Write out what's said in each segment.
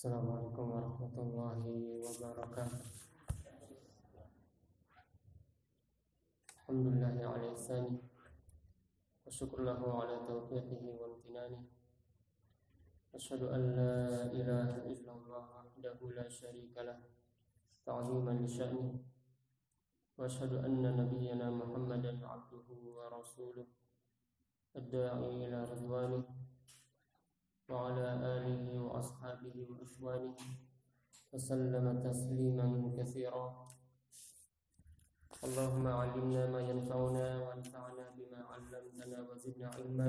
السلام عليكم ورحمة الله وبركاته. الحمد لله على إحسانه وشكر له على توفيقه وامتنانه. أشهد أن لا إله إلا الله وحده لا شريك له تعظيما لشأنه. وأشهد أن نبينا محمدا عبده ورسوله الداعي إلى رضوانه. وعلى آله وأصحابه وإخوانه وسلم تسليما كثيرا. اللهم علمنا ما ينفعنا وانفعنا بما علمتنا وزدنا علما.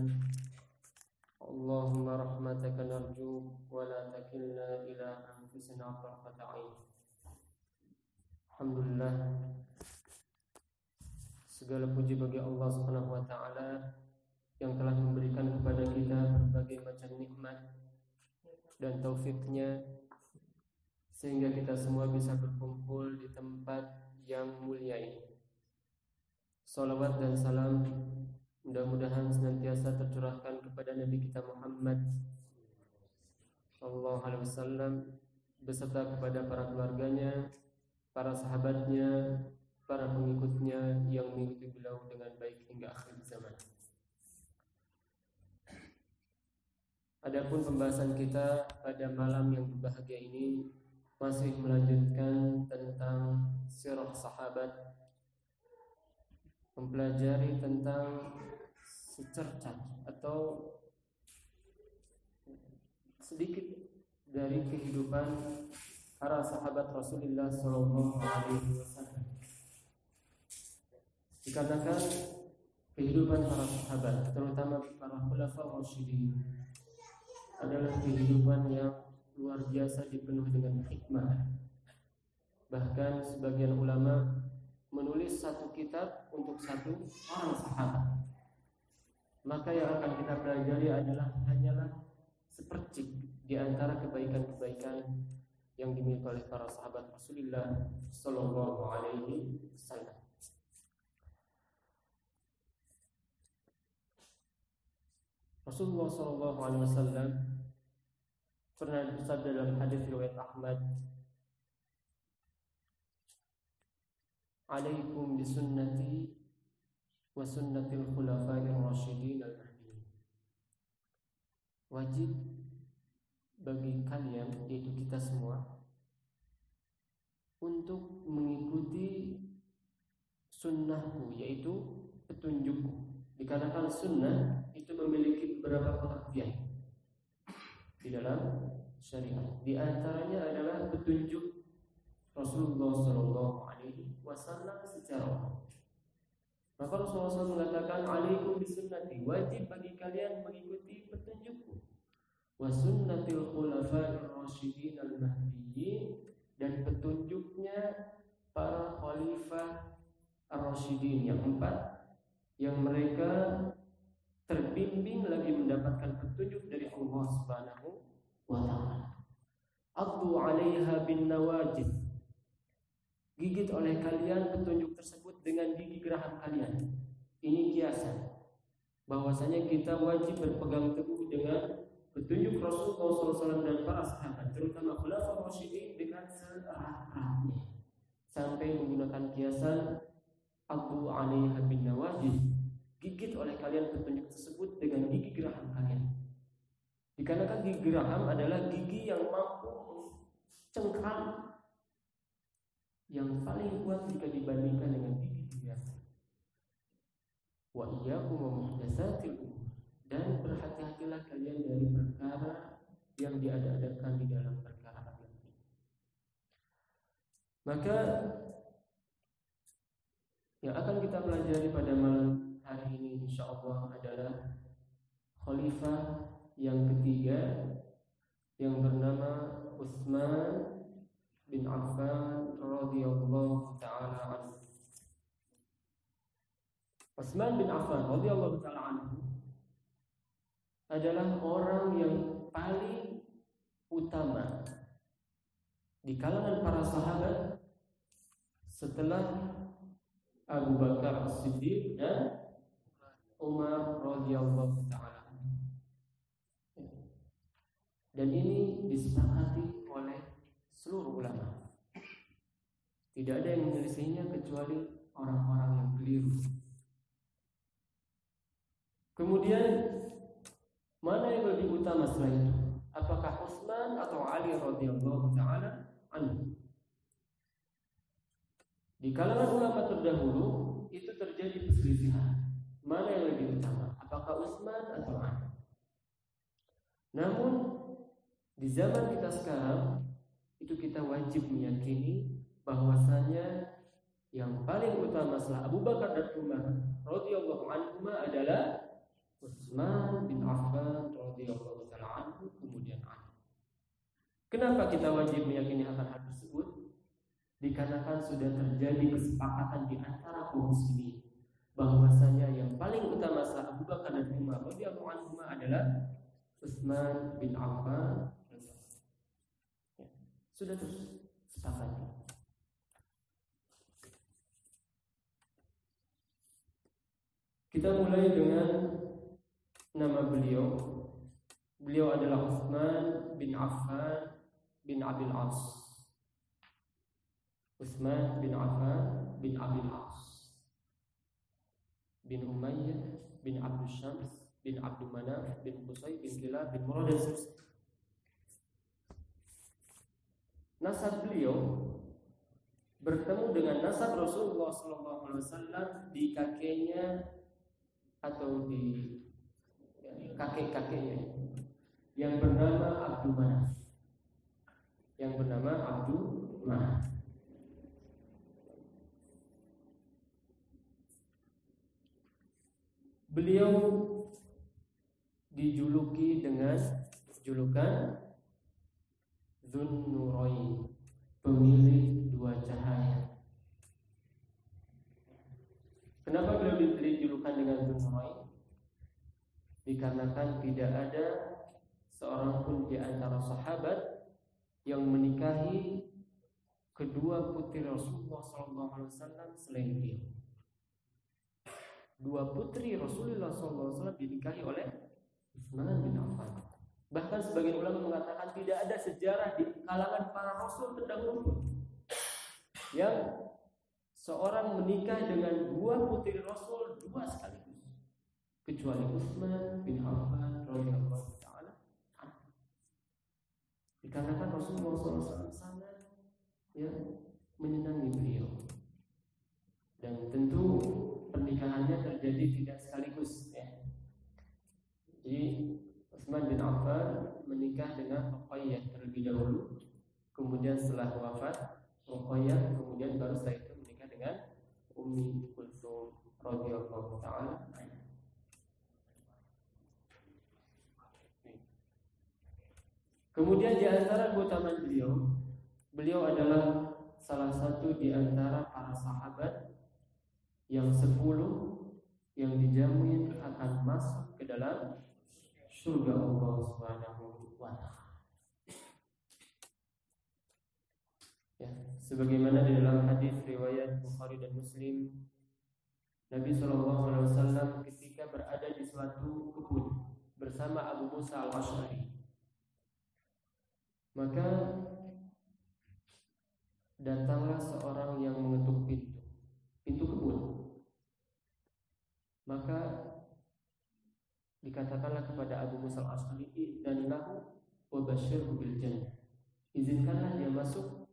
اللهم رحمتك نرجو ولا تكلنا إلى أنفسنا طرفة عين. الحمد لله Segala puji bagi Allah Subhanahu wa taala. Yang telah memberikan kepada kita berbagai macam nikmat dan taufiknya sehingga kita semua bisa berkumpul di tempat yang mulia ini. Salawat dan salam mudah-mudahan senantiasa tercurahkan kepada Nabi kita Muhammad sallallahu alaihi wasallam beserta kepada para keluarganya, para sahabatnya, para pengikutnya yang mengikuti beliau dengan baik hingga akhir zaman. Adapun pembahasan kita pada malam yang berbahagia ini masih melanjutkan tentang sirah sahabat mempelajari tentang secercah atau sedikit dari kehidupan para sahabat Rasulullah Shallallahu Alaihi Wasallam. Dikatakan kehidupan para sahabat, terutama para khulafaur rasyidin, adalah kehidupan yang luar biasa dipenuhi dengan hikmah. Bahkan sebagian ulama menulis satu kitab untuk satu orang sahabat. Maka yang akan kita pelajari adalah hanyalah sepercik di antara kebaikan-kebaikan yang dimiliki oleh para sahabat Rasulullah Sallallahu Alaihi Wasallam. Rasulullah Sallallahu Alaihi Wasallam pernah bersabda dalam hadis riwayat Ahmad Alaikum bisunnati wa sunnatil khulafa'ir rasyidin al mahdiin Wajib bagi kalian yaitu kita semua untuk mengikuti sunnahku yaitu petunjukku dikarenakan sunnah itu memiliki beberapa pengertian di dalam syariat. Di antaranya adalah petunjuk Rasulullah Shallallahu Alaihi Wasallam secara umum. Maka Rasulullah SAW mengatakan, "Alaikum bisunnati, wajib bagi kalian mengikuti petunjukku, wa sunnatil khulafa'ir rasyidin al mahdiyyin dan petunjuknya para khalifah ar-rasyidin yang empat yang mereka terbimbing lagi mendapatkan petunjuk dari Allah Subhanahu wa taala. Addu 'alaiha bin nawajid. Gigit oleh kalian petunjuk tersebut dengan gigi geraham kalian. Ini kiasan bahwasanya kita wajib berpegang teguh dengan petunjuk Rasulullah SAW dan para sahabat, terutama khulafaur rasyidin dengan seerat-eratnya sampai menggunakan kiasan Abu 'alaiha bin nawajid gigit oleh kalian petunjuk tersebut dengan gigi geraham kalian. Dikarenakan gigi geraham adalah gigi yang mampu cengkram yang paling kuat jika dibandingkan dengan gigi biasa. Wa iyyakum wa muhdatsatil dan berhati-hatilah kalian dari perkara yang diada-adakan di dalam perkara agama. Maka yang akan kita pelajari pada malam hari ini insya Allah adalah khalifah yang ketiga yang bernama Utsman bin Affan radhiyallahu taala anhu. Utsman bin Affan radhiyallahu taala anhu adalah orang yang paling utama di kalangan para sahabat setelah Abu Bakar As-Siddiq dan Umar radhiyallahu taala. Dan ini disepakati seluruh ulama. Tidak ada yang menyelesainya kecuali orang-orang yang keliru. Kemudian mana yang lebih utama selain itu? Apakah Utsman atau Ali radhiyallahu taala anhu? Di kalangan ulama terdahulu itu terjadi perselisihan. Mana yang lebih utama? Apakah Utsman atau Ali? Namun di zaman kita sekarang itu kita wajib meyakini bahwasanya yang paling utama setelah Abu Bakar dan Umar radhiyallahu anhu adalah Utsman bin Affan radhiyallahu taala anhu kemudian Ali. Kenapa kita wajib meyakini akan hal tersebut? Dikarenakan sudah terjadi kesepakatan di antara kaum muslimin bahwasanya yang paling utama setelah Abu Bakar dan Umar radhiyallahu anhu adalah Utsman bin Affan. Ya, sudah terus sepakat. Kita mulai dengan nama beliau. Beliau adalah Utsman bin Affan bin Abil As. Utsman bin Affan bin Abil As. Bin Umayyah bin Abdul Syams bin Abdul Manaf bin Qusay bin Kilab bin Murad dan Nasab beliau bertemu dengan nasab Rasulullah SAW di kakeknya atau di kakek-kakeknya yang bernama Abdul Manaf yang bernama Abdul Manaf beliau dijuluki dengan julukan Zunnurain pemilik dua cahaya Kenapa beliau diberi julukan dengan Dzunurain? Dikarenakan tidak ada seorang pun di antara sahabat yang menikahi kedua putri Rasulullah SAW selain dia. Dua putri Rasulullah SAW dinikahi oleh Utsman bin Affan. Bahkan sebagian ulama mengatakan tidak ada sejarah di kalangan para rasul terdahulu yang seorang menikah dengan dua putri Rasul dua sekaligus. Kecuali Utsman bin Affan radhiyallahu taala dikarenakan Rasulullah SAW sangat ya menyenangi beliau. Dan tentu pernikahannya terjadi tidak sekaligus ya. Jadi Utsman bin Affan menikah dengan Ruqayyah terlebih dahulu kemudian setelah wafat Ruqayyah kemudian baru setelah itu dengan Ummi Kulsum radhiyallahu taala Kemudian di antara keutamaan beliau, beliau adalah salah satu di antara para sahabat yang sepuluh yang dijamin akan masuk ke dalam surga Allah Subhanahu wa taala. sebagaimana di dalam hadis riwayat Bukhari dan Muslim Nabi Shallallahu Alaihi Wasallam ketika berada di suatu kebun bersama Abu Musa al Ashari maka datanglah seorang yang mengetuk pintu pintu kebun maka dikatakanlah kepada Abu Musa al Ashari dan lahu wa bil jannah izinkanlah dia masuk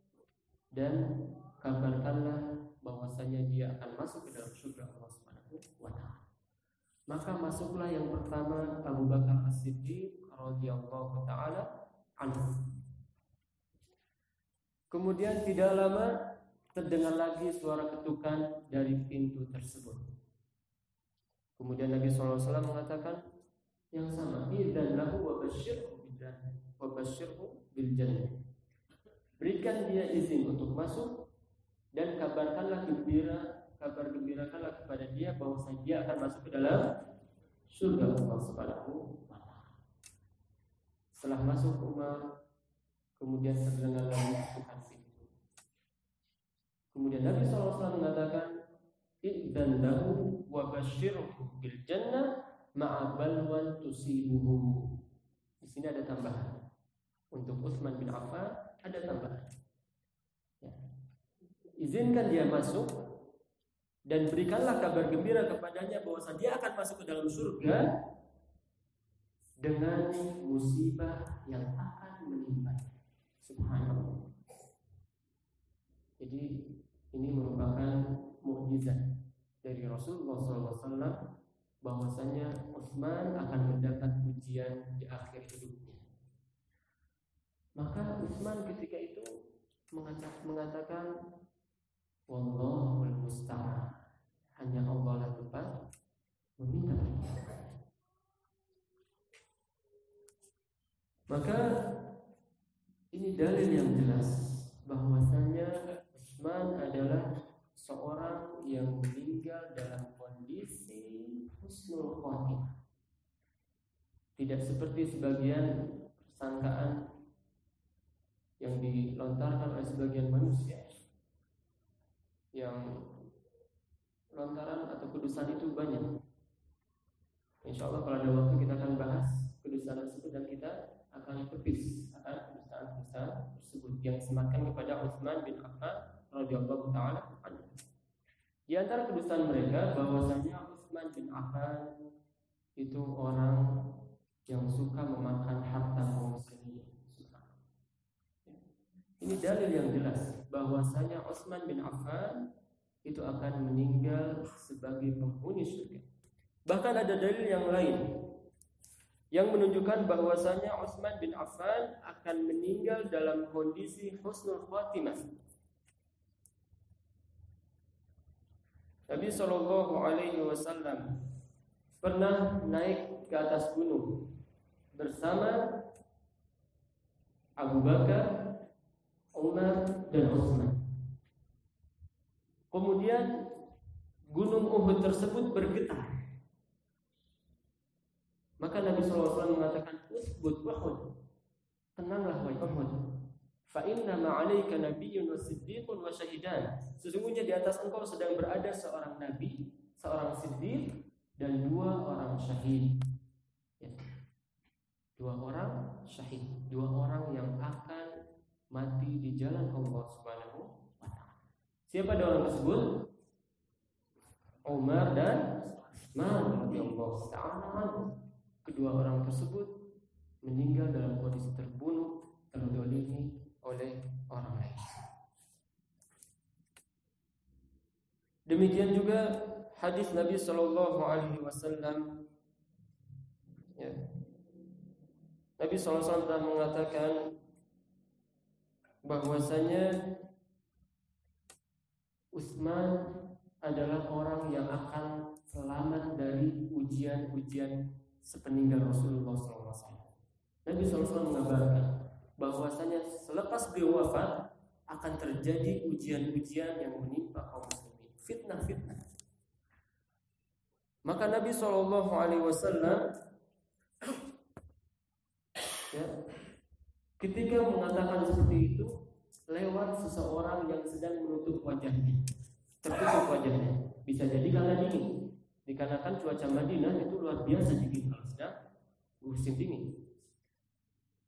dan kabarkanlah bahwasanya dia akan masuk ke dalam surga Allah Subhanahu wa taala. Maka masuklah yang pertama Abu Bakar As-Siddiq radhiyallahu taala anhu. Kemudian tidak lama terdengar lagi suara ketukan dari pintu tersebut. Kemudian Nabi SAW mengatakan yang sama, dan lahu wa basyirhu bil jannah. Berikan dia izin untuk masuk dan kabarkanlah gembira, kabar gembirakanlah kepada dia bahwa dia akan masuk ke dalam surga Allah Subhanahu wa Setelah masuk rumah, kemudian terdengar lagi Tuhan pintu. Kemudian Nabi SAW mengatakan, "Idzan lahu wa basyirhu bil jannah ma'a balwan tusibuhu." Di sini ada tambahan. Untuk Utsman bin Affan Ada tambahan. Ya. Izinkan dia masuk dan berikanlah kabar gembira kepadanya bahwa dia akan masuk ke dalam surga dengan musibah yang akan menimpa. Subhanallah. Jadi ini merupakan mukjizat dari Rasulullah SAW bahwasanya Utsman akan mendapat ujian di akhir hidupnya. Maka Utsman ketika itu mengatakan Wallahul musta'an. Hanya Allah lah tempat meminta Maka ini dalil yang jelas bahwasanya Utsman adalah seorang yang meninggal dalam kondisi husnul khotimah. Tidak seperti sebagian persangkaan yang dilontarkan oleh sebagian manusia yang lontaran atau kudusan itu banyak. Insya Allah kalau ada waktu kita akan bahas kudusan tersebut dan kita akan tepis akan kudusan-kudusan tersebut yang semakin kepada Utsman bin Affan radhiyallahu taala Di antara kudusan mereka bahwasanya Utsman bin Affan itu orang yang suka memakan harta kaum muslimin. Ini dalil yang jelas bahwasanya Utsman bin Affan itu akan meninggal sebagai penghuni surga. Bahkan ada dalil yang lain yang menunjukkan bahwasanya Utsman bin Affan akan meninggal dalam kondisi husnul khatimah. Nabi Shallallahu Alaihi Wasallam pernah naik ke atas gunung bersama Abu Bakar, Umar dan Utsman. Kemudian gunung Uhud tersebut bergetar. Maka Nabi SAW mengatakan, Usbud Uhud. Tenanglah wahai Uhud. Fa inna ma'alaika nabiyyun wa siddiqun wa syahidan. Sesungguhnya di atas engkau sedang berada seorang nabi, seorang siddiq dan dua orang syahid. Ya. Dua orang syahid, dua orang yang akan mati di jalan Allah Subhanahu wa taala. Siapa dua orang tersebut? Umar dan Utsman radhiyallahu taala Kedua orang tersebut meninggal dalam kondisi terbunuh, terdolimi oleh orang lain. Demikian juga hadis Nabi Shallallahu Alaihi Wasallam. Ya. Nabi SAW telah mengatakan bahwasanya Utsman adalah orang yang akan selamat dari ujian-ujian sepeninggal Rasulullah SAW. Nabi SAW mengabarkan bahwasanya selepas beliau wafat akan terjadi ujian-ujian yang menimpa kaum muslimin, fitnah-fitnah. Maka Nabi Shallallahu Alaihi Wasallam ya, Ketika mengatakan seperti itu lewat seseorang yang sedang menutup wajahnya, tertutup wajahnya. Bisa jadi karena dingin. Dikarenakan cuaca Madinah itu luar biasa dingin kalau sedang musim dingin.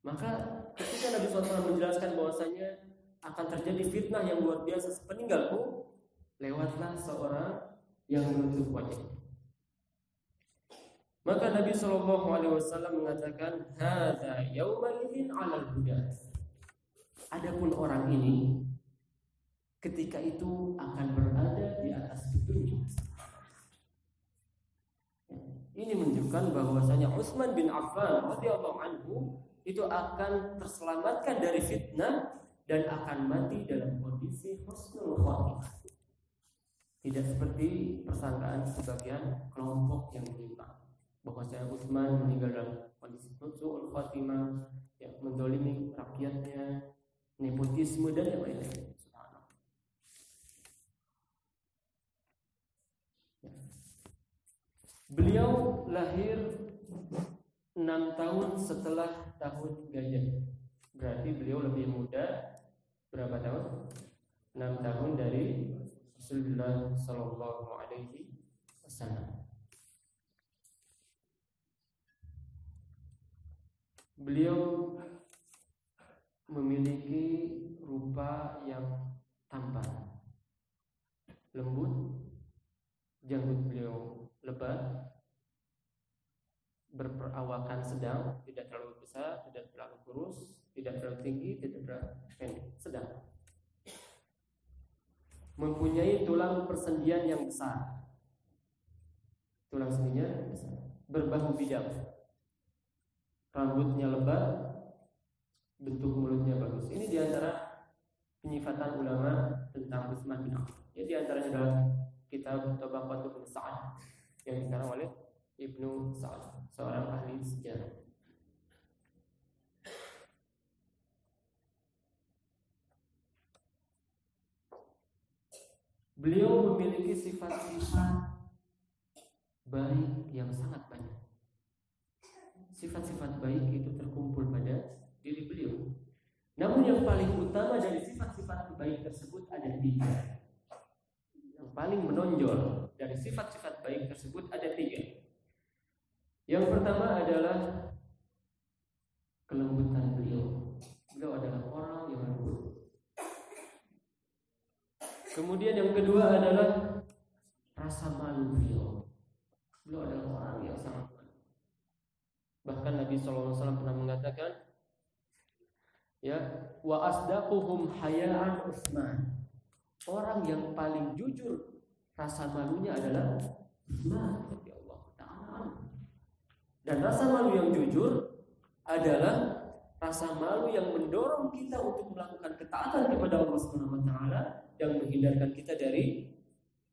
Maka ketika Nabi SAW menjelaskan bahwasanya akan terjadi fitnah yang luar biasa sepeninggalku, lewatlah seorang yang menutup wajahnya. Maka Nabi Shallallahu Alaihi Wasallam mengatakan, "Hada yaumaidin alal huda." Adapun orang ini ketika itu akan berada di atas petunjuk. Ini menunjukkan bahwasanya Utsman bin Affan radhiyallahu anhu itu akan terselamatkan dari fitnah dan akan mati dalam kondisi husnul khatimah. Tidak seperti persangkaan sebagian kelompok yang menyimpang bahwa saya Utsman meninggal dalam kondisi suul khatimah yang mendolimi rakyatnya nepotisme dan yang lain-lain ya. Beliau lahir enam tahun setelah tahun gajah. Berarti beliau lebih muda berapa tahun? Enam tahun dari Rasulullah Sallallahu Alaihi Wasallam. Beliau memiliki rupa yang tampan, lembut, janggut beliau lebat, berperawakan sedang, tidak terlalu besar, tidak terlalu kurus, tidak terlalu tinggi, tidak terlalu pendek, sedang. Mempunyai tulang persendian yang besar. Tulang sendinya besar. Berbahu bidang. Rambutnya lebat, bentuk mulutnya bagus. Ini di antara penyifatan ulama tentang Utsman bin Affan. Ya di antaranya adalah kitab Tabaqatul Sa'ad yang dikarang oleh Ibnu Sa'ad, seorang ahli sejarah. Beliau memiliki sifat-sifat baik yang sangat banyak. Sifat-sifat baik itu terkumpul pada diri beliau. Namun yang paling utama dari sifat-sifat baik tersebut ada tiga. Yang paling menonjol dari sifat-sifat baik tersebut ada tiga. Yang pertama adalah kelembutan beliau. Beliau adalah orang yang lembut. Kemudian yang kedua adalah rasa malu beliau. Beliau adalah orang yang sangat malu. Bahkan Nabi SAW pernah mengatakan, ya wa asdaquhum hayaan Utsman. Orang yang paling jujur rasa malunya adalah Utsman. Dan rasa malu yang jujur adalah rasa malu yang mendorong kita untuk melakukan ketaatan kepada Allah Subhanahu wa taala yang menghindarkan kita dari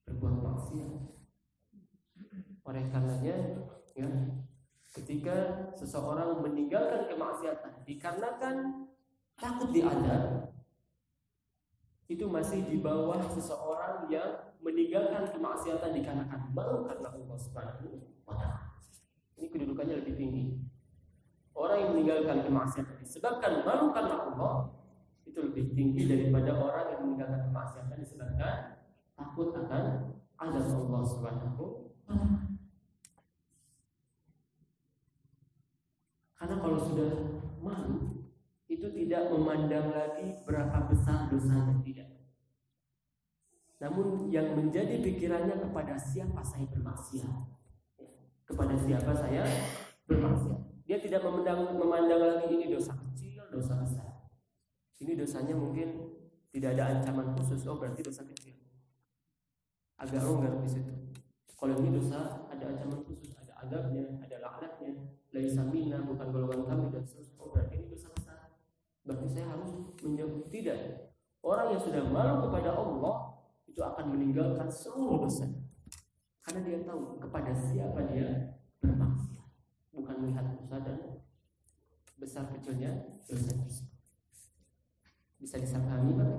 berbuat maksiat. Oleh karenanya ya ketika seseorang meninggalkan kemaksiatan dikarenakan takut diadab itu masih di bawah seseorang yang meninggalkan kemaksiatan dikarenakan malu karena Allah Subhanahu wa taala. Ini kedudukannya lebih tinggi. Orang yang meninggalkan kemaksiatan disebabkan malu karena Allah itu lebih tinggi daripada orang yang meninggalkan kemaksiatan disebabkan takut akan azab Allah Subhanahu Karena kalau sudah malu itu tidak memandang lagi berapa besar dosanya tidak. Namun yang menjadi pikirannya kepada siapa saya bermaksiat kepada siapa saya bermaksiat. Dia tidak memandang, memandang lagi ini dosa kecil, dosa besar. Ini dosanya mungkin tidak ada ancaman khusus. Oh berarti dosa kecil. Agak longgar di situ. Kalau ini dosa ada ancaman khusus, ada adabnya, ada laknatnya. Laisa minna bukan golongan kami dan seterusnya. Oh berarti ini dosa besar. Berarti saya harus menjauh tidak. Orang yang sudah malu kepada Allah itu akan meninggalkan seluruh dosa. Karena dia tahu kepada siapa dia bermaksiat. Bukan melihat dosa dan besar kecilnya dosa. Bisa disahami Pak?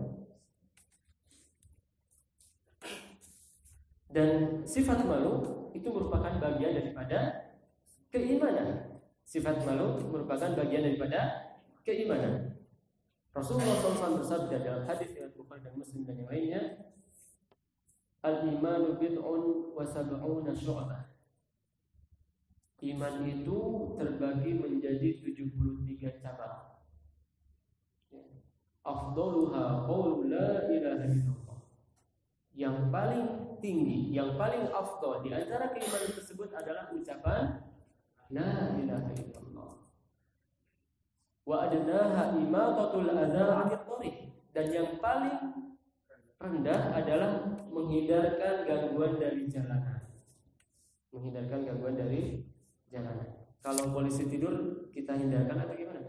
Dan sifat malu itu merupakan bagian daripada keimanan. Sifat malu merupakan bagian daripada keimanan. Rasulullah SAW bersabda dalam hadis yang Bukhari dan Muslim dan yang lainnya, Al-imanu bid'un wa sab'una syu'bah. Iman itu terbagi menjadi 73 cabang. Afdaluha qawlu la ilaha illallah. Yang paling tinggi, yang paling afdal di antara keimanan tersebut adalah ucapan la ilaha illallah. Wa adnaha imatatul adza 'anil Dan yang paling rendah adalah menghindarkan gangguan dari jalanan. Menghindarkan gangguan dari jalanan. Kalau polisi tidur kita hindarkan atau gimana?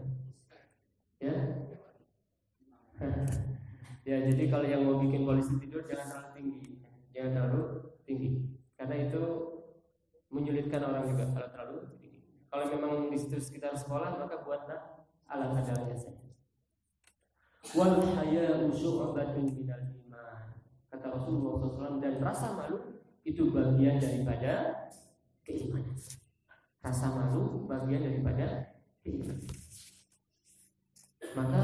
Ya. ya, jadi kalau yang mau bikin polisi tidur jangan terlalu tinggi. Jangan terlalu tinggi. Karena itu menyulitkan orang juga kalau terlalu tinggi. Kalau memang di situ sekitar sekolah maka buatlah alat kadarnya saja. Wal haya'u syu'batun minal kata Rasulullah SAW dan rasa malu itu bagian daripada keimanan. Rasa malu bagian daripada keimanan. Maka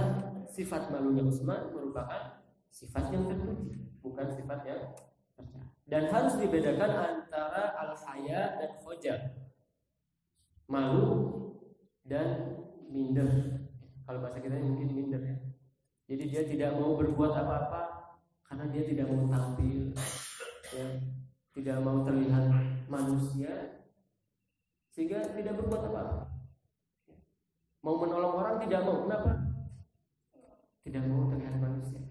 sifat malunya Utsman merupakan sifat yang terpuji, bukan sifat yang tercela. Dan harus dibedakan antara al-haya dan khojar. Malu dan minder. Kalau bahasa kita mungkin minder ya. Jadi dia tidak mau berbuat apa-apa karena dia tidak mau tampil, ya, tidak mau terlihat manusia, sehingga tidak berbuat apa-apa. Mau menolong orang tidak mau, kenapa? Tidak mau terlihat manusia.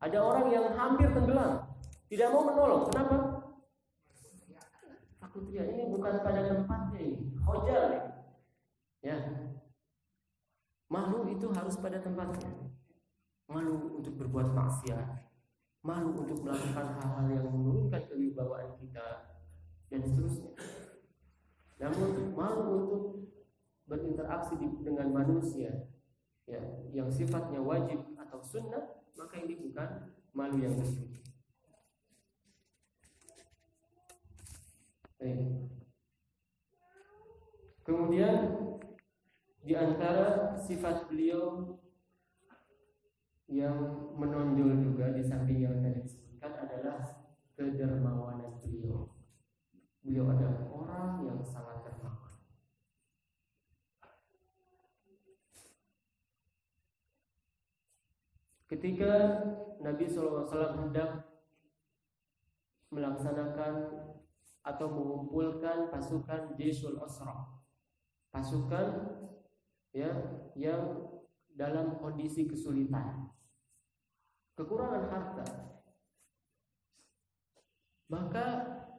Ada orang yang hampir tenggelam, tidak mau menolong, kenapa? Takut dia ini bukan pada tempatnya ini, hojal ya. ya. Malu itu harus pada tempatnya. Malu untuk berbuat maksiat, malu untuk melakukan hal-hal yang menurunkan kewibawaan kita dan seterusnya. Namun malu untuk berinteraksi dengan manusia ya, yang sifatnya wajib atau sunnah, maka ini bukan malu yang bersembunyi. Kemudian di antara sifat beliau yang menonjol juga di samping yang tadi disebutkan adalah kedermawanan beliau. Beliau adalah orang yang sangat dermawan. Ketika Nabi SAW hendak melaksanakan atau mengumpulkan pasukan Jaisul Usra, pasukan ya yang dalam kondisi kesulitan kekurangan harta. Maka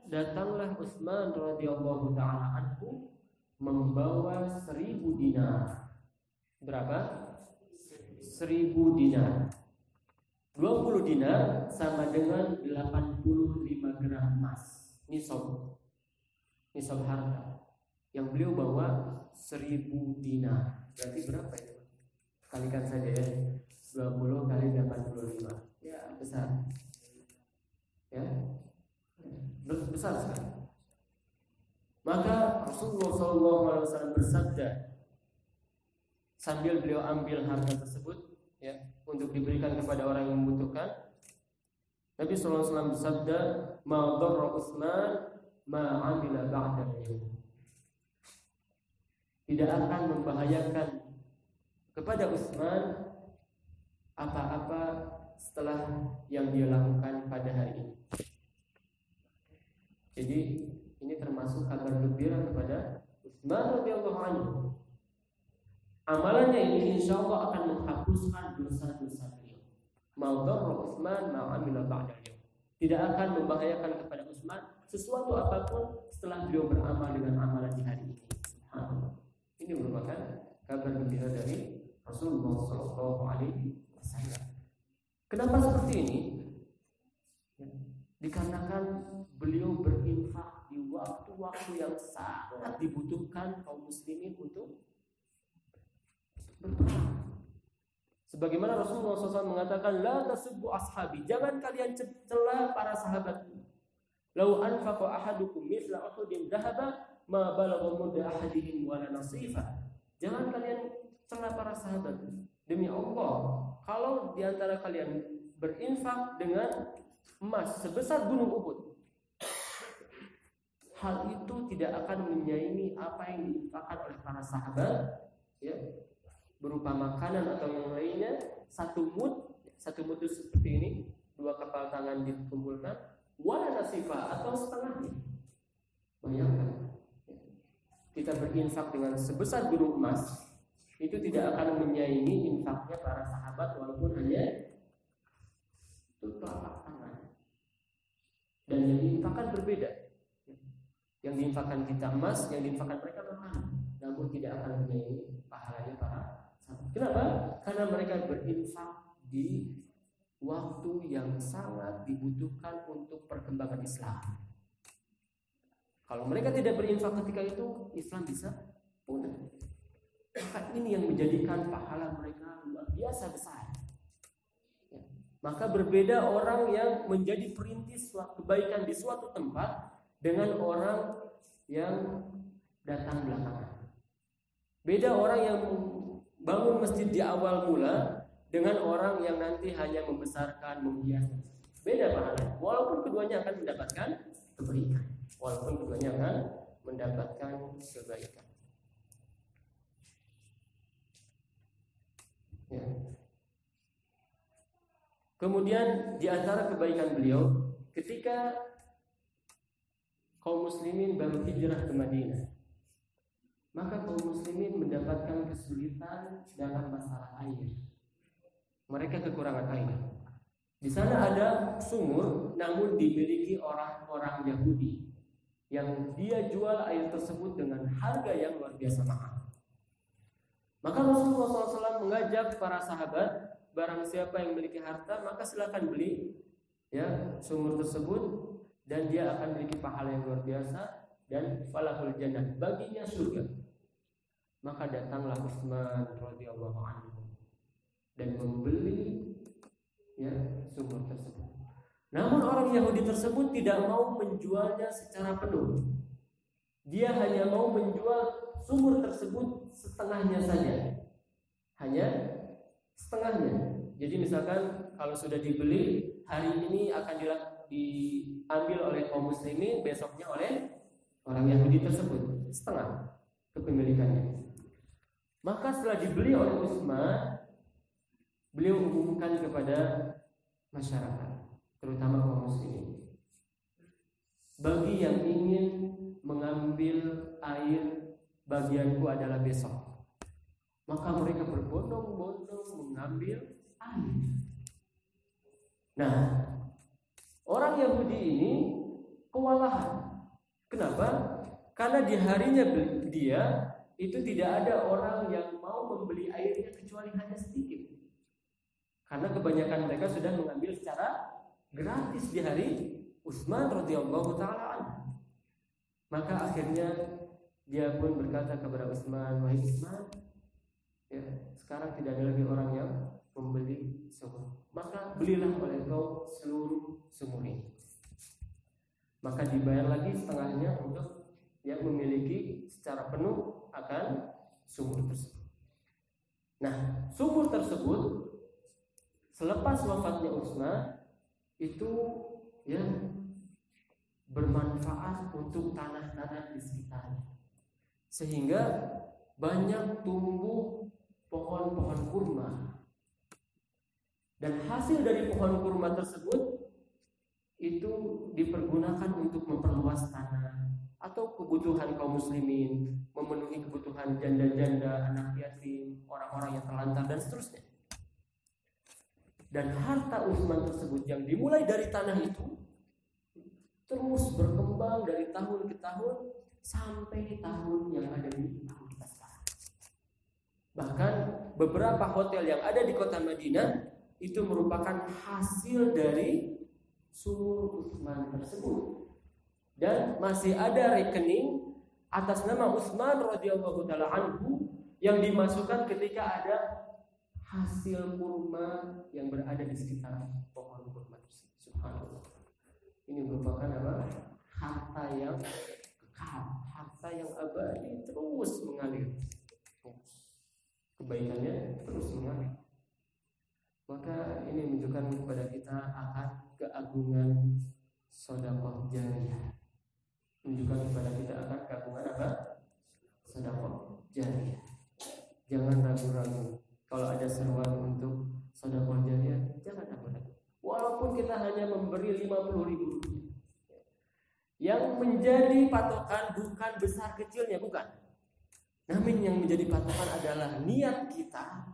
datanglah Utsman radhiyallahu taala anhu membawa seribu dinar. Berapa? Seribu dinar. 20 dinar sama dengan 85 gram emas nisab. Nisab harta yang beliau bawa seribu dinar. Berarti berapa ya? Kalikan saja ya. 20 kali 85. Ya, besar. Ya. Besar sekali. Maka Rasulullah SAW bersabda sambil beliau ambil harta tersebut ya untuk diberikan kepada orang yang membutuhkan. Nabi SAW bersabda, "Ma dharra Utsman ma 'amila ba'da tidak akan membahayakan kepada Utsman apa-apa setelah yang dia lakukan pada hari ini. Jadi ini termasuk kabar gembira kepada Utsman radhiyallahu anhu. Amalannya ini insya Allah akan menghapuskan dosa-dosa beliau. Ma'dharra Utsman ma'amila ba'da Tidak akan membahayakan kepada Utsman sesuatu apa pun setelah beliau beramal dengan amalan di hari ini. Ini merupakan kabar gembira dari Rasulullah Shallallahu Alaihi. Kenapa seperti ini? Ya, dikarenakan beliau berinfak di waktu-waktu yang sangat dibutuhkan kaum muslimin untuk berperang. Sebagaimana Rasulullah SAW mengatakan, La tasubbu ashabi, jangan kalian celah para sahabatku. Lau anfaqa ahadukum mithla uhudin dahaba ma balagha mudda ahadihim wala nasifa. Jangan kalian celah para sahabat. Demi Allah, kalau di antara kalian berinfak dengan emas sebesar gunung Uhud, hal itu tidak akan menyaingi apa yang diinfakkan oleh para sahabat, ya, berupa makanan atau yang lainnya. Satu mud, satu mud itu seperti ini, dua kepala tangan dikumpulkan, wala nasifa atau setengahnya. Bayangkan, kita berinfak dengan sebesar gunung emas itu tidak akan menyaingi infaknya para sahabat walaupun hanya itu telapak tangan. Dan yang diinfakkan berbeda. Yang diinfakkan kita emas yang diinfakkan mereka makanan namun tidak akan menyaingi pahalanya para sahabat. Kenapa? karena mereka berinfak di waktu yang sangat dibutuhkan untuk perkembangan Islam. Kalau mereka tidak berinfak ketika itu, Islam bisa punah. Maka ini yang menjadikan pahala mereka luar biasa besar. Ya. Maka berbeda orang yang menjadi perintis kebaikan di suatu tempat dengan orang yang datang belakangan. Beda orang yang bangun masjid di awal mula dengan orang yang nanti hanya membesarkan, menghias. Beda pahala. Walaupun keduanya akan mendapatkan kebaikan walaupun keduanya akan mendapatkan kebaikan. Ya. Kemudian di antara kebaikan beliau ketika kaum muslimin baru hijrah ke Madinah, maka kaum muslimin mendapatkan kesulitan dalam masalah air. Mereka kekurangan air. Di sana ada sumur namun dimiliki orang-orang Yahudi yang dia jual air tersebut dengan harga yang luar biasa mahal. Maka Rasulullah SAW mengajak para sahabat barang siapa yang memiliki harta maka silakan beli ya sumur tersebut dan dia akan memiliki pahala yang luar biasa dan falahul jannah baginya surga. Maka datanglah Utsman radhiyallahu anhu dan membeli ya sumur tersebut. Namun orang Yahudi tersebut tidak mau menjualnya secara penuh dia hanya mau menjual sumur tersebut setengahnya saja hanya setengahnya. Jadi misalkan kalau sudah dibeli hari ini akan diambil oleh kaum muslimin, besoknya oleh orang Yahudi tersebut setengah kepemilikannya. Maka setelah dibeli oleh Utsman, beliau umumkan kepada masyarakat, terutama kaum muslimin. Bagi yang ingin mengambil air bagianku adalah besok maka mereka berbondong-bondong mengambil air. Nah, orang Yahudi ini kewalahan. Kenapa? Karena di harinya dia itu tidak ada orang yang mau membeli airnya kecuali hanya sedikit. Karena kebanyakan mereka sudah mengambil secara gratis di hari Utsman radhiyallahu taala Maka akhirnya dia pun berkata kepada Utsman, "Wahai Utsman, ya, sekarang tidak ada lagi orang yang membeli sumur maka belilah oleh kau seluruh sumur ini. Maka dibayar lagi setengahnya untuk yang memiliki secara penuh akan sumur tersebut. Nah sumur tersebut selepas wafatnya Utsman itu ya bermanfaat untuk tanah-tanah di sekitarnya sehingga banyak tumbuh pohon-pohon kurma. Dan hasil dari pohon kurma tersebut itu dipergunakan untuk memperluas tanah atau kebutuhan kaum muslimin, memenuhi kebutuhan janda-janda, anak yatim, orang-orang yang terlantar dan seterusnya. Dan harta Utsman tersebut yang dimulai dari tanah itu terus berkembang dari tahun ke tahun sampai tahun yang ada di tahun Bahkan beberapa hotel yang ada di kota Madinah itu merupakan hasil dari sumur Utsman tersebut. Dan masih ada rekening atas nama Utsman radhiyallahu taala anhu yang dimasukkan ketika ada hasil kurma yang berada di sekitar pohon kurma tersebut. Subhanallah. Ini merupakan apa? Harta yang kekal, harta yang abadi terus mengalir kebaikannya terus mengalir. Maka ini menunjukkan kepada kita akan keagungan sodakoh jariah. Menunjukkan kepada kita akan keagungan apa? Sodakoh jariah. Jangan ragu-ragu. Kalau ada seruan untuk sodakoh jariah, jangan ragu-ragu. Walaupun kita hanya memberi 50 ribu yang menjadi patokan bukan besar kecilnya bukan namun yang menjadi patokan adalah niat kita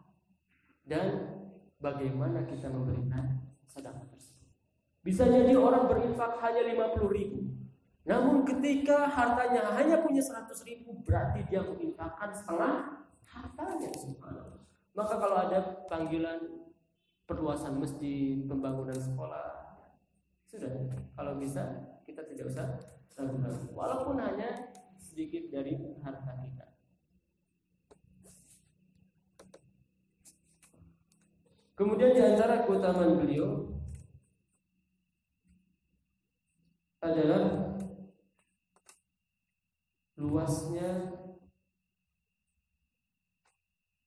dan bagaimana kita memberikan sedekah tersebut. Bisa jadi orang berinfak hanya 50 ribu. Namun ketika hartanya hanya punya 100 ribu berarti dia menginfakkan setengah hartanya. Maka kalau ada panggilan perluasan masjid, pembangunan sekolah, sudah. Kalau bisa kita tidak usah ragu-ragu. Walaupun hanya sedikit dari harta kita. Kemudian di antara keutamaan beliau adalah luasnya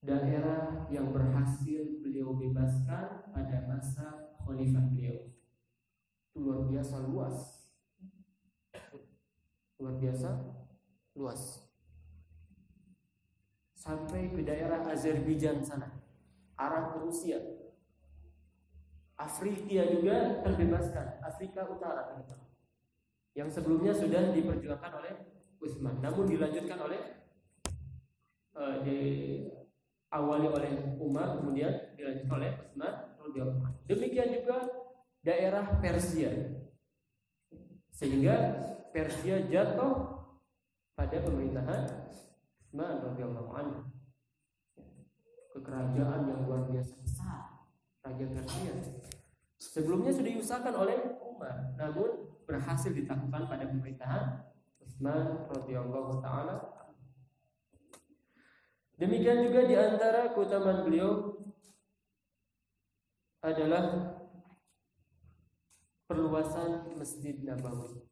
daerah yang berhasil beliau bebaskan pada masa khalifah beliau. Itu luar biasa luas. Luar biasa luas. Sampai ke daerah Azerbaijan sana, arah Rusia Afrika juga terbebaskan, Afrika Utara terutama. Yang sebelumnya sudah diperjuangkan oleh Utsman, namun dilanjutkan oleh uh, di awali oleh Umar, kemudian dilanjutkan oleh Utsman Demikian juga daerah Persia. Sehingga Persia jatuh pada pemerintahan Utsman radhiyallahu anhu. Kekerajaan yang luar biasa besar, Raja Persia. Sebelumnya sudah diusahakan oleh Umar, namun berhasil ditaklukkan pada pemerintahan Utsman radhiyallahu taala. Demikian juga di antara keutamaan beliau adalah perluasan Masjid Nabawi.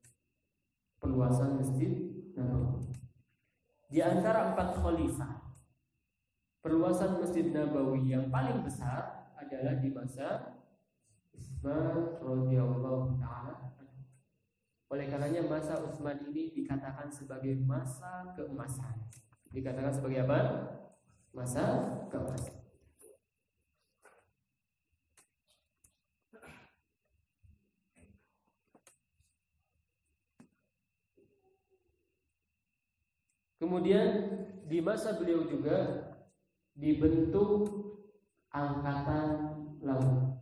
Perluasan Masjid Nabawi. Di antara empat khalifah, perluasan Masjid Nabawi yang paling besar adalah di masa Utsman radhiyallahu taala. Oleh karenanya masa Utsman ini dikatakan sebagai masa keemasan. Dikatakan sebagai apa? Masa keemasan. Kemudian di masa beliau juga dibentuk angkatan laut.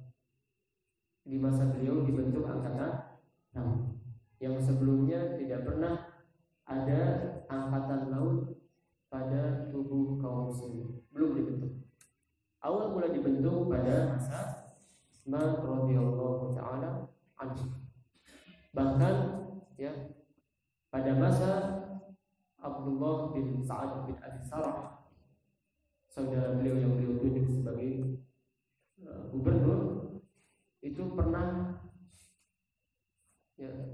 Di masa beliau dibentuk angkatan laut. Yang sebelumnya tidak pernah ada angkatan laut pada tubuh kaum muslim. Belum dibentuk. Dibentuk pada masa Utsman radhiyallahu taala anhu. Bahkan ya pada masa Abdullah bin Sa'ad bin Abi Sarah saudara beliau yang beliau tunjuk sebagai uh, gubernur itu pernah ya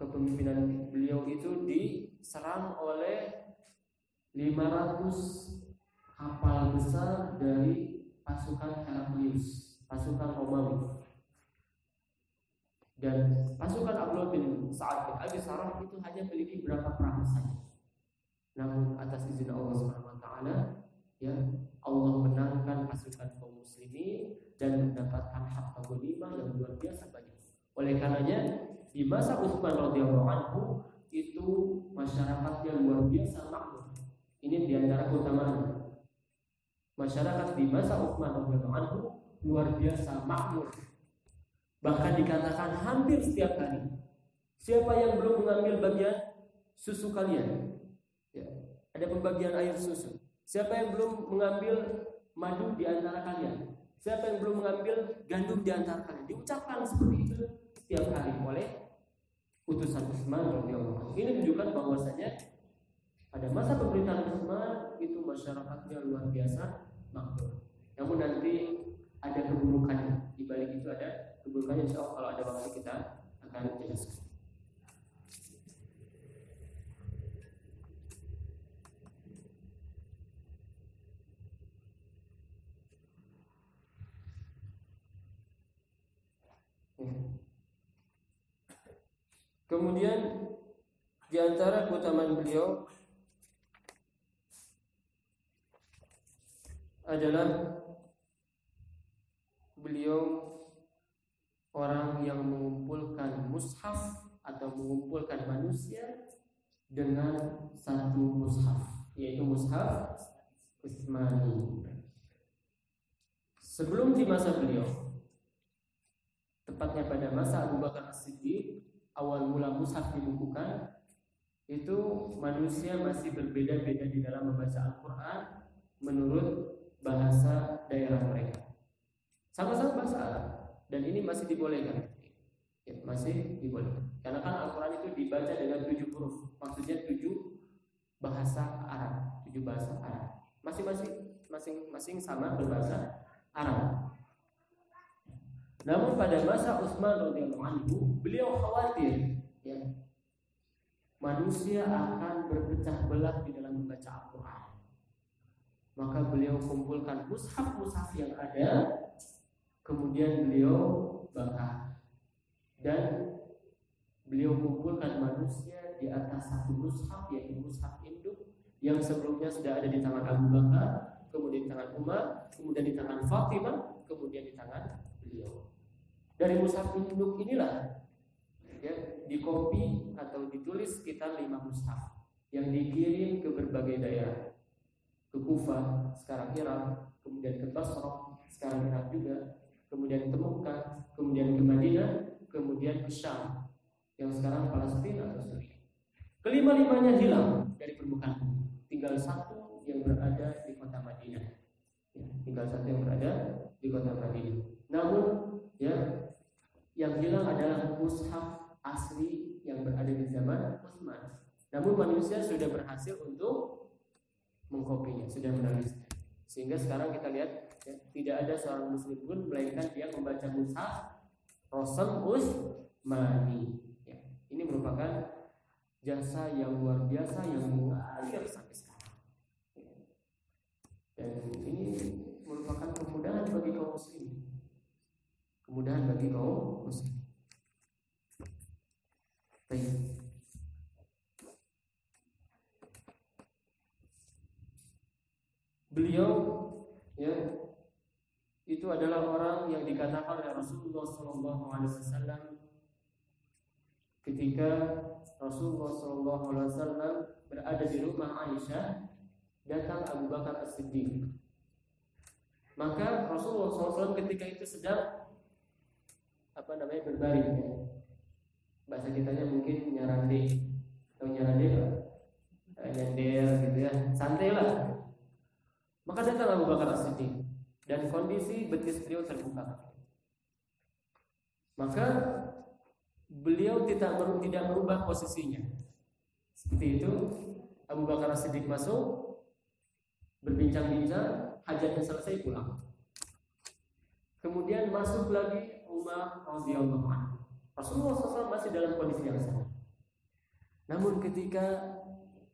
kepemimpinan beliau itu diserang oleh 500 kapal besar dari pasukan Heraklius, pasukan Romawi. Dan pasukan Abdullah bin Sa'ad bin Abi Sarah itu hanya memiliki berapa perahu saja. Namun atas izin Allah Subhanahu wa taala ya Allah menangkan pasukan kaum muslimin dan mendapatkan harta ghanimah yang luar biasa banyak. Oleh karenanya di masa Utsman radhiyallahu anhu itu masyarakatnya luar biasa makmur. Ini di antara keutamaan. Masyarakat di masa Utsman radhiyallahu anhu luar biasa makmur. Bahkan dikatakan hampir setiap hari. Siapa yang belum mengambil bagian susu kalian? Ya. Ada pembagian air susu. Siapa yang belum mengambil madu di antara kalian? Siapa yang belum mengambil gandum di antara kalian? Diucapkan seperti itu setiap hari oleh utusan Utsman radhiyallahu Ini menunjukkan bahwasanya pada masa pemerintahan Utsman itu masyarakatnya luar biasa makmur. Namun nanti ada keburukannya. Di balik itu ada keburukannya. Insya Allah kalau ada waktu kita akan jelaskan. Kemudian di antara keutamaan beliau adalah beliau orang yang mengumpulkan mushaf atau mengumpulkan manusia dengan satu mushaf yaitu mushaf Utsmani. Sebelum di masa beliau tepatnya pada masa Abu Bakar As-Siddiq awal mula mushaf dibukukan itu manusia masih berbeda-beda di dalam membaca Al-Qur'an menurut bahasa daerah mereka. Sama-sama bahasa Arab dan ini masih dibolehkan. Ya, masih dibolehkan. Karena kan Al-Qur'an itu dibaca dengan tujuh huruf. Maksudnya tujuh bahasa Arab, tujuh bahasa Arab. Masing-masing masing-masing sama berbahasa Arab. Namun pada masa Utsman radhiyallahu anhu, beliau khawatir ya manusia akan berpecah belah di dalam membaca Al-Qur'an. Maka beliau kumpulkan mushaf-mushaf yang ada, kemudian beliau bakar dan beliau kumpulkan manusia di atas satu mushaf yaitu mushaf induk yang sebelumnya sudah ada di tangan Abu Bakar, kemudian di tangan Umar, kemudian di tangan Fatimah, kemudian di tangan beliau. Dari mushaf induk inilah ya dikopi atau ditulis sekitar lima mushaf yang dikirim ke berbagai daerah ke Kufa sekarang Irak kemudian ke Basra sekarang Irak juga kemudian ke Mekah kemudian ke Madinah kemudian ke Syam yang sekarang Palestina atau Syria. Kelima-limanya hilang dari permukaan tinggal satu yang berada di kota Madinah. Ya, tinggal satu yang berada di kota Madinah. Namun ya yang hilang adalah mushaf asli yang berada di zaman Utsman. Namun manusia sudah berhasil untuk mengkopinya, sudah menulisnya. Sehingga sekarang kita lihat ya, tidak ada seorang muslim pun melainkan dia membaca mushaf Rasul Usmani. Ya, ini merupakan jasa yang luar biasa yang mengalir sampai sekarang. Ya. Dan ini merupakan kemudahan bagi kaum muslim. Kemudahan bagi kaum muslim. Baik. Beliau ya itu adalah orang yang dikatakan oleh Rasulullah Shallallahu Alaihi Wasallam ketika Rasulullah Shallallahu Alaihi Wasallam berada di rumah Aisyah datang Abu Bakar As Siddiq maka Rasulullah SAW ketika itu sedang apa namanya berbaring ya. bahasa kitanya mungkin nyarande atau nyarande nyender gitu ya. Santai lah maka datang Abu Bakar As-Siddiq dan kondisi betis beliau terbuka. Maka beliau tidak tidak merubah posisinya. Seperti itu, Abu Bakar As-Siddiq masuk berbincang-bincang, hajatnya selesai pulang. Kemudian masuk lagi Umar radhiyallahu anhu. Rasulullah SAW masih dalam kondisi yang sama. Namun ketika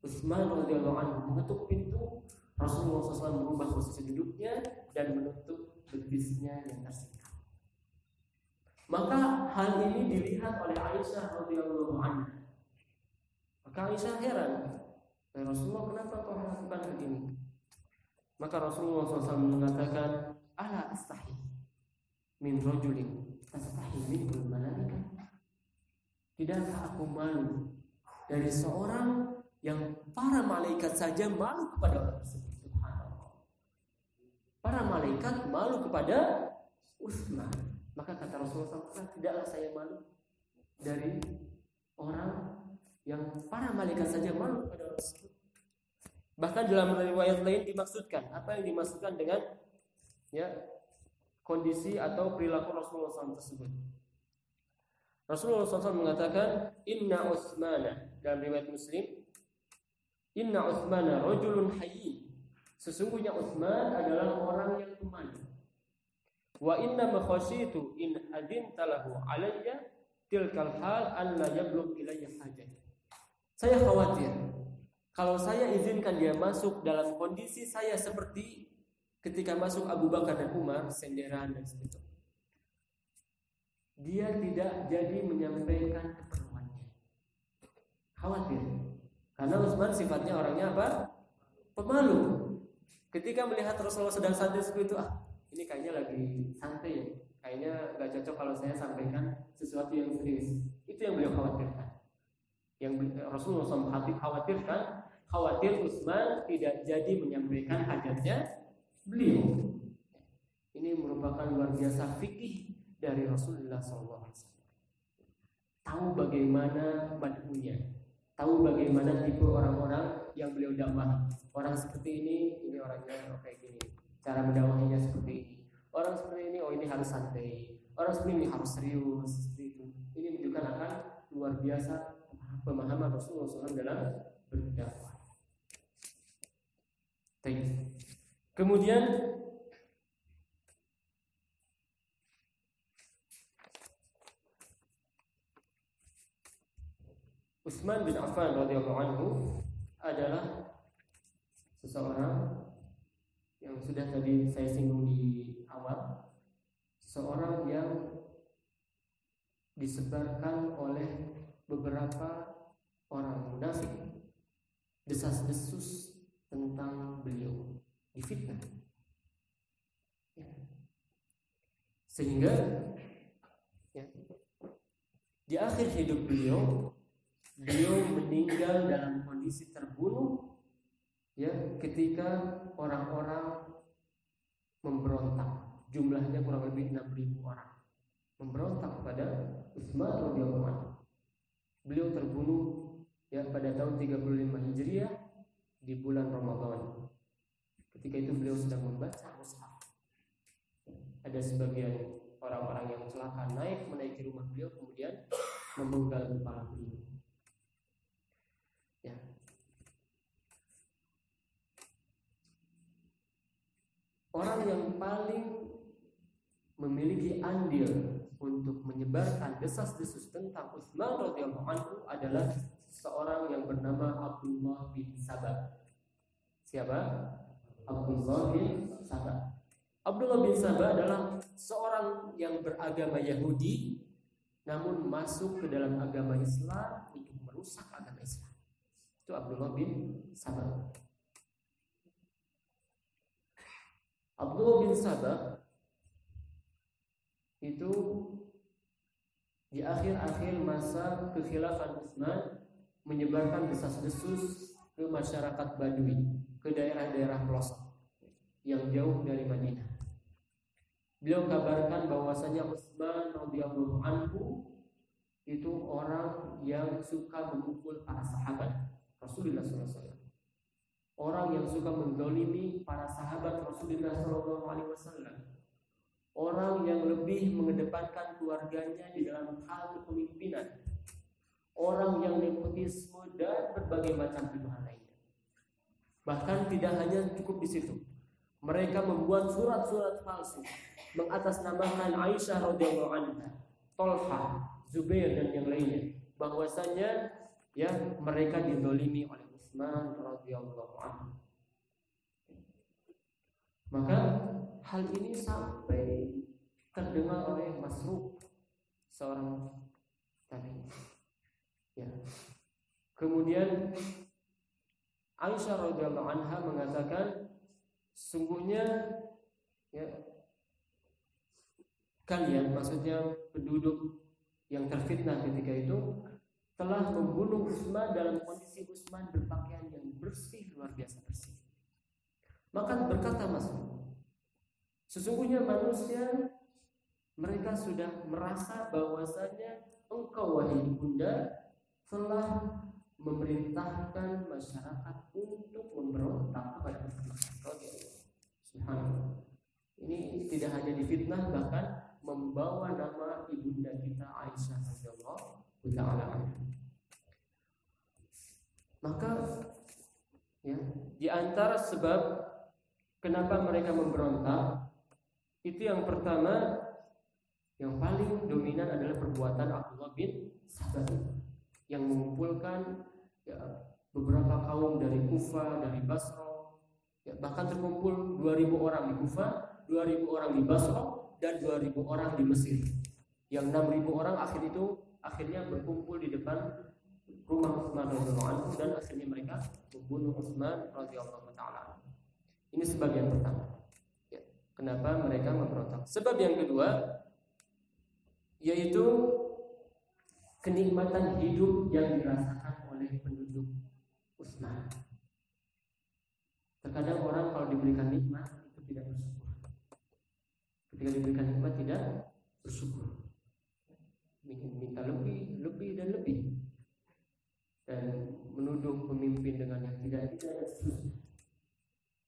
Utsman radhiyallahu anhu mengetuk pintu, Rasulullah SAW merubah posisi duduknya dan menutup betisnya yang tersingkap. Maka hal ini dilihat oleh Aisyah radhiyallahu anha. Maka Aisyah heran, ya Rasulullah kenapa kau melakukan hal ini? Maka Rasulullah SAW mengatakan, Ala astahi min rojulin astahi min malaika. Tidakkah aku malu dari seorang yang para malaikat saja malu kepada orang tersebut? Para malaikat malu kepada Utsman. Maka kata Rasulullah SAW, tidaklah saya malu dari orang yang para malaikat saja malu kepada tersebut. Bahkan dalam riwayat lain dimaksudkan apa yang dimaksudkan dengan ya kondisi atau perilaku Rasulullah SAW tersebut. Rasulullah SAW mengatakan Inna Utsmana dalam riwayat Muslim Inna Utsmana rajulun hayyin Sesungguhnya Utsman adalah orang yang pemalu. Wa inna makhasyitu in adin talahu alayya tilkal hal an la yablugh ilayya hajat. Saya khawatir kalau saya izinkan dia masuk dalam kondisi saya seperti ketika masuk Abu Bakar dan Umar, senderan dan sebagainya. Dia tidak jadi menyampaikan keperluannya. Khawatir. Karena Utsman sifatnya orangnya apa? Pemalu. Ketika melihat Rasulullah sedang santai seperti itu, ah ini kayaknya lagi santai ya. Kayaknya nggak cocok kalau saya sampaikan sesuatu yang serius. Itu yang beliau khawatirkan. Yang Rasulullah SAW khawatirkan, khawatir Utsman tidak jadi menyampaikan hajatnya beliau. Ini merupakan luar biasa fikih dari Rasulullah SAW. Tahu bagaimana madhunya, tahu bagaimana tipe orang-orang yang beliau dakwah. Orang seperti ini, ini orangnya oh, kayak gini. Cara mendakwahinya seperti ini. Orang seperti ini, oh ini harus santai. Orang seperti ini harus serius. Itu. Ini menunjukkan akan luar biasa pemahaman Rasulullah SAW dalam berdakwah. Kemudian Utsman bin Affan radhiyallahu anhu adalah seseorang yang sudah tadi saya singgung di awal, seseorang yang disebarkan oleh beberapa orang munafik desas-desus tentang beliau difitnah. Ya. Sehingga di akhir hidup beliau beliau meninggal dalam kondisi terbunuh ya ketika orang-orang memberontak jumlahnya kurang lebih 6000 orang memberontak kepada Utsman radhiyallahu anhu. Beliau terbunuh ya pada tahun 35 Hijriah di bulan Ramadan. Ketika itu beliau sedang membaca mushaf. Ada sebagian orang-orang yang celaka naik menaiki rumah beliau kemudian memenggal kepala beliau. Ya. Orang yang paling memiliki andil untuk menyebarkan desas-desus tentang Utsman radhiyallahu anhu adalah seorang yang bernama Abdullah bin Sabah. Siapa? Abdullah bin Sabah. Abdullah bin Sabah adalah seorang yang beragama Yahudi namun masuk ke dalam agama Islam untuk merusak agama Islam. Itu Abdullah bin Sabah. Abdullah bin Sabah itu di akhir-akhir masa kekhilafan Utsman menyebarkan desas-desus ke masyarakat Badui, ke daerah-daerah pelosok yang jauh dari Madinah. Beliau kabarkan bahwasanya Utsman radhiyallahu anhu itu orang yang suka memukul para sahabat Rasulullah SAW. Orang yang suka mendolimi para sahabat Rasulullah SAW. Orang yang lebih mengedepankan keluarganya di dalam hal kepemimpinan. Orang yang nepotisme dan berbagai macam tuduhan lainnya. Bahkan tidak hanya cukup di situ. Mereka membuat surat-surat palsu mengatasnamakan Aisyah radhiyallahu anha, Tolha, Zubair dan yang lainnya bahwasanya ya mereka didolimi oleh Utsman radhiyallahu anhu. Maka hal ini sampai terdengar oleh Masruq seorang tabi. Ya. Kemudian Aisyah radhiyallahu anha mengatakan sungguhnya ya kalian maksudnya penduduk yang terfitnah ketika itu telah membunuh Utsman dalam kondisi Utsman berpakaian yang bersih luar biasa bersih. Maka berkata Mas'ud, sesungguhnya manusia mereka sudah merasa bahwasanya engkau wahai bunda telah memerintahkan masyarakat untuk memberontak kepada Utsman. Subhanallah. Ini tidak hanya difitnah bahkan membawa nama ibunda kita Aisyah radhiyallahu taala Maka ya, di antara sebab kenapa mereka memberontak itu yang pertama yang paling dominan adalah perbuatan Abdullah bin Sabah yang mengumpulkan ya, beberapa kaum dari Kufa, dari Basra, ya, bahkan terkumpul 2000 orang di Kufa, 2000 orang di Basra, dan 2000 orang di Mesir. Yang 6000 orang akhir itu akhirnya berkumpul di depan rumah Utsman radhiyallahu anhu dan akhirnya mereka membunuh Utsman radhiyallahu taala. Ini sebab yang pertama. Ya, kenapa mereka memberontak? Sebab yang kedua yaitu kenikmatan hidup yang dirasakan oleh penduduk Utsman. Terkadang orang kalau diberikan nikmat itu tidak bersyukur ketika diberikan nikmat tidak bersyukur minta lebih lebih dan lebih dan menuduh pemimpin dengan yang tidak tidak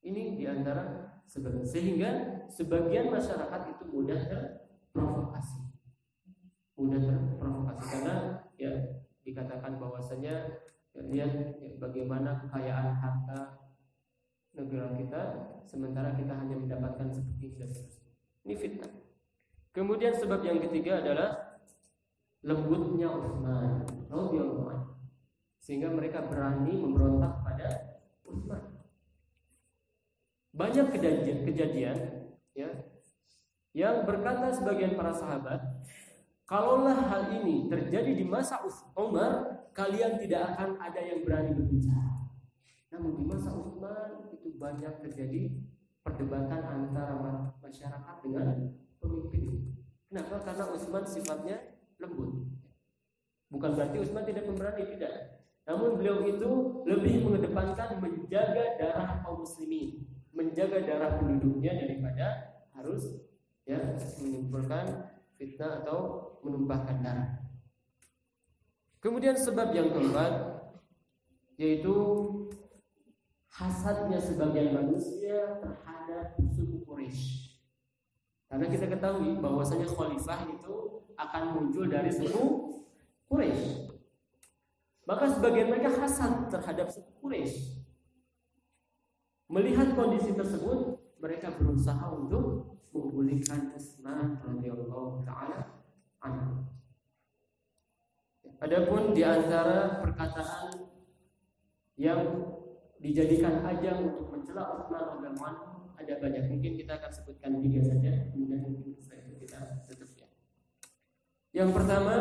ini di antara sebab sehingga sebagian masyarakat itu mudah terprovokasi mudah terprovokasi karena ya dikatakan bahwasanya ya, ya, bagaimana kekayaan harta negara kita sementara kita hanya mendapatkan seperti ini ini fitnah. Kemudian sebab yang ketiga adalah lembutnya Utsman anhu. Sehingga mereka berani memberontak pada Utsman. Banyak kejadian, kejadian ya yang berkata sebagian para sahabat, kalaulah hal ini terjadi di masa Umar, kalian tidak akan ada yang berani berbicara. Namun di masa Utsman itu banyak terjadi perdebatan antara masyarakat dengan pemimpin. Kenapa? Karena Utsman sifatnya lembut. Bukan berarti Utsman tidak pemberani, tidak. Namun beliau itu lebih mengedepankan menjaga darah kaum muslimin, menjaga darah penduduknya daripada harus ya menimbulkan fitnah atau menumpahkan darah. Kemudian sebab yang keempat yaitu hasadnya sebagian manusia terhadap suku Quraisy. Karena kita ketahui bahwasanya khalifah itu akan muncul dari suku Quraisy. Maka sebagian mereka hasad terhadap suku Quraisy. Melihat kondisi tersebut, mereka berusaha untuk memulihkan Utsman radhiyallahu taala anhu. Adapun di antara perkataan yang dijadikan ajang untuk mencela Utsman radhiyallahu anhu ada banyak. Mungkin kita akan sebutkan tiga saja, kemudian mungkin kita. Yang pertama,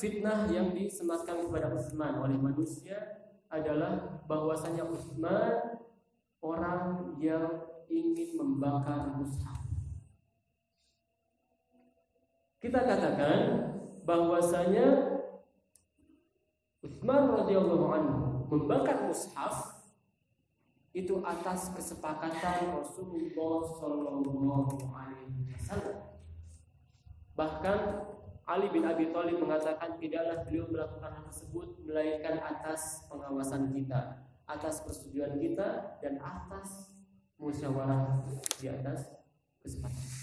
fitnah yang disematkan kepada Utsman oleh manusia adalah bahwasanya Utsman orang yang ingin membakar mushaf. Kita katakan bahwasanya Utsman radhiyallahu anhu membakar mushaf itu atas kesepakatan Rasulullah Shallallahu Alaihi Wasallam. Bahkan Ali bin Abi Thalib mengatakan tidaklah beliau melakukan hal tersebut melainkan atas pengawasan kita, atas persetujuan kita dan atas musyawarah di atas kesepakatan.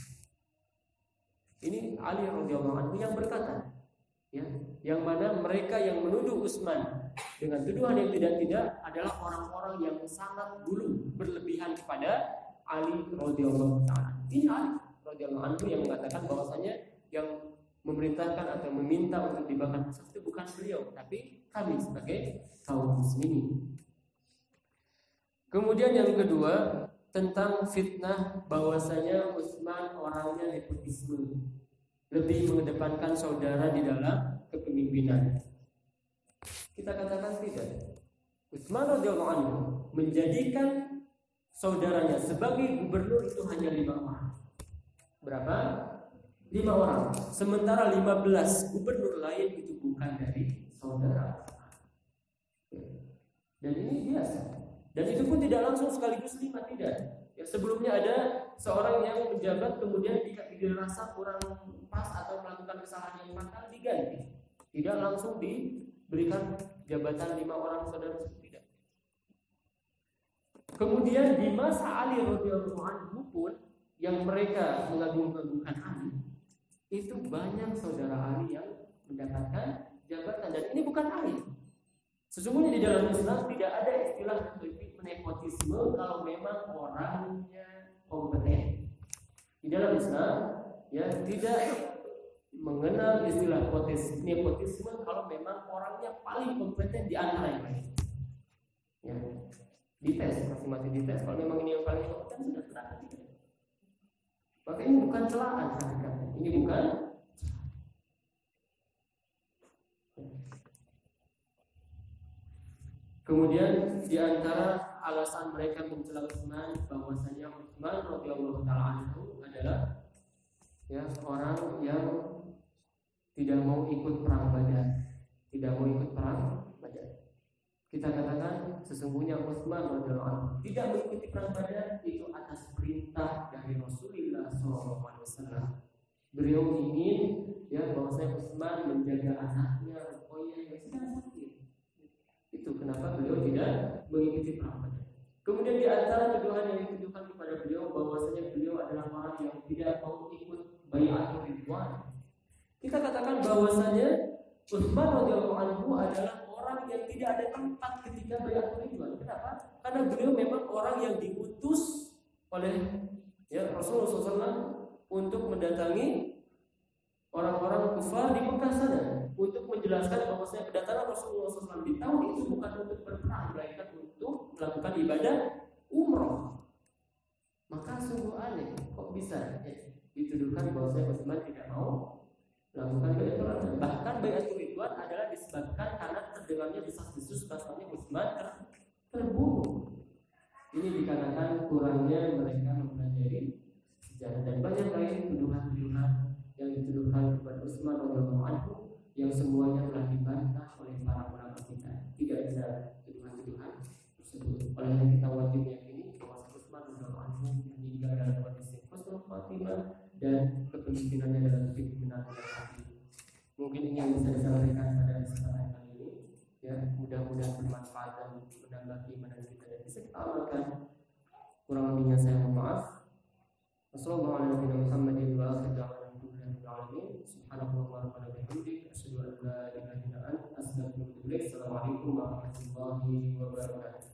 Ini Ali radhiyallahu anhu yang berkata, ya, yang mana mereka yang menuduh Utsman dengan tuduhan yang tidak-tidak adalah orang-orang yang sangat dulu berlebihan kepada Ali radhiyallahu taala. Ini Ali radhiyallahu anhu yang mengatakan bahwasanya yang memerintahkan atau meminta untuk dibakar mushaf itu bukan beliau, tapi kami sebagai kaum muslimin. Kemudian yang kedua tentang fitnah bahwasanya Utsman orangnya nepotisme lebih mengedepankan saudara di dalam kepemimpinan. Kita katakan tidak. Utsman radhiyallahu anhu menjadikan saudaranya sebagai gubernur itu hanya lima orang. Berapa? Lima orang. Sementara lima belas gubernur lain itu bukan dari saudara. Dan ini biasa. Dan itu pun tidak langsung sekaligus lima tidak. Ya, sebelumnya ada seorang yang menjabat kemudian dirasa kurang pas atau melakukan kesalahan yang fatal diganti. Tidak langsung diberikan jabatan lima orang saudara tidak. Kemudian di masa Ali radhiyallahu anhu pun yang mereka mengagung-agungkan Ali itu banyak saudara Ali yang mendapatkan jabatan dan ini bukan Ali. Sesungguhnya di dalam Islam tidak ada istilah nepotisme kalau memang orangnya kompeten. Di dalam Islam ya tidak mengenal istilah nepotisme kalau memang orangnya paling kompeten di antara yang lain. Ya. Dites, masing-masing dites. Kalau memang ini yang paling kompeten sudah serahkan. Maka ini bukan celaan Ini bukan Kemudian di antara alasan mereka mencela Utsman bahwasanya Utsman radhiyallahu taala anhu adalah ya orang yang tidak mau ikut perang Badar, tidak mau ikut perang Badar. Kita katakan sesungguhnya Utsman radhiyallahu anhu tidak mengikuti perang Badar itu atas perintah dari Rasulullah SAW. Beliau ingin ya bahwasanya Utsman menjaga anaknya Ruqayyah yang sedang sakit itu kenapa beliau tidak mengikuti perang Badar. Kemudian di antara tuduhan yang dituduhkan kepada beliau bahwasanya beliau adalah orang yang tidak mau ikut bayatul ridwan. Kita katakan bahwasanya Utsman radhiyallahu anhu adalah tidak ada tempat ketika bayatul ridwan. Kenapa? Karena beliau memang orang yang diutus oleh ya Rasulullah SAW untuk mendatangi orang-orang kufar di Mekah sana untuk menjelaskan bahwasanya kedatangan Rasulullah SAW di tahun itu bukan untuk berperang, melainkan untuk melakukan ibadah umroh. Maka sungguh aneh, kok bisa ya, dituduhkan bahwasanya Utsman tidak mau melakukan. Bahkan bayatul ridwan adalah disebabkan karena terdengarnya desas-desus bahwasanya Utsman ter terbunuh. Ini dikarenakan kurangnya mereka mempelajari sejarah dan banyak lain tuduhan-tuduhan yang dituduhkan kepada Utsman radhiyallahu anhu yang semuanya telah dibantah oleh para ulama kita. Tidak ada tuduhan-tuduhan tersebut. Oleh kita wajib meyakini bahwa Utsman radhiyallahu anhu meninggal dalam kondisi husnul khatimah dan kepemimpinannya dalam kepemimpinan yang hati. Mungkin ini yang bisa disampaikan pada kesempatan kali ini. Ya, mudah-mudahan bermanfaat dan menambah keimanan kita dan bisa kita amalkan. Kurang lebihnya saya mohon maaf. Wassalamualaikum. Assalamualaikum warahmatullahi wabarakatuh.